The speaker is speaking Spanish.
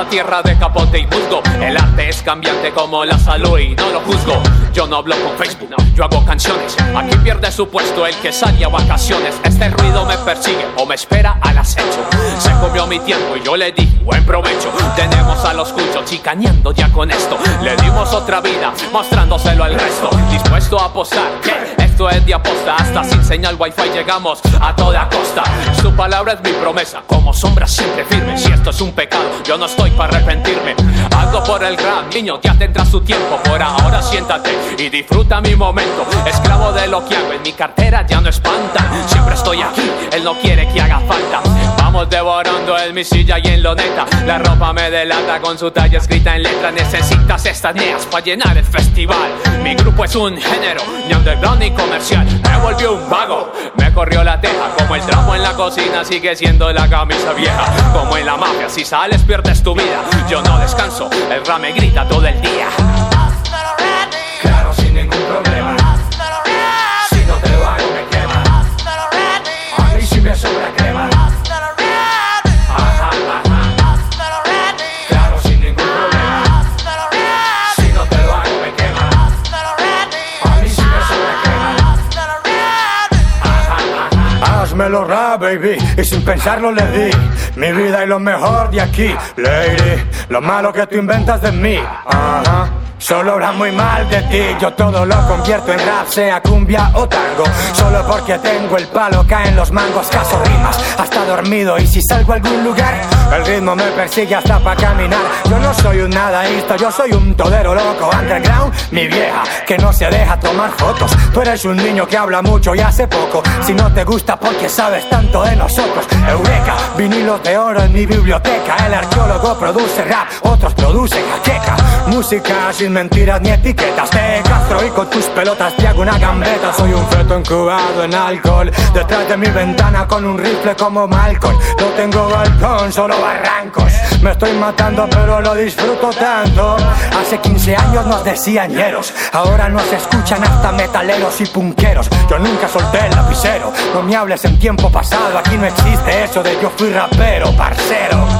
Esta tierra de capote y musgo, el arte es cambiante como la salud y no lo juzgo. Yo no hablo con Facebook, yo hago canciones. Aquí pierde su puesto el que sale a vacaciones. Este ruido me persigue o me espera al acecho. Se comió mi tiempo y yo le di buen provecho. Tenemos a los cuchos chicaneando ya con esto. Le dimos otra vida, mostrándoselo al resto. Dispuesto a apostar que esto es de aposta. Hasta sin señal wifi llegamos a toda costa. Su palabra es mi promesa, como sombra siempre firme. Si esto es un pecado, yo no estoy para arrepentirme. Algo por el gran niño, ya tendrá su tiempo. Por ahora siéntate y disfruta mi momento. Esclavo de lo que hago en mi cartera ya no espanta. Siempre estoy aquí, él no quiere que haga falta. Vamos devorando en mi silla y en lo neta. La ropa me delata con su talla escrita en letra. Necesitas estas neas para llenar el festival. Mi grupo es un género, ni underground ni comercial. Me volvió un vago, me corrió la teja. Como el trapo en la cocina sigue siendo la camisa vieja. Como en la mafia, si sales pierdes tu vida. Yo no descanso, el rap me grita todo el día. Claro, sin ningún problema. Házmelo rap, baby, y sin pensarlo le di. Mi vida y lo mejor de aquí, lady Lo malo que tú inventas de mí, ajá Solo hablan muy mal de ti, yo todo lo convierto en rap, sea cumbia o tango. Solo porque tengo el palo, caen los mangos, caso rimas, hasta dormido. Y si salgo a algún lugar, el ritmo me persigue hasta para caminar. Yo no soy un nadaísta, yo soy un todero loco. Underground, mi vieja, que no se deja tomar fotos. Tú eres un niño que habla mucho y hace poco. Si no te gusta, porque sabes tanto de nosotros. Eureka, vinilos de oro en mi biblioteca. El arqueólogo produce rap, otros producen jaqueca. Música sin mentiras ni etiquetas. Te castro y con tus pelotas te hago una gambeta. Soy un feto incubado en alcohol. Detrás de mi ventana con un rifle como Malcolm. No tengo balcón, solo barrancos. Me estoy matando, pero lo disfruto tanto. Hace 15 años nos decían ñeros. Ahora nos escuchan hasta metaleros y punqueros. Yo nunca solté el lapicero. No me hables en tiempo pasado. Aquí no existe eso de yo fui rapero, parcero.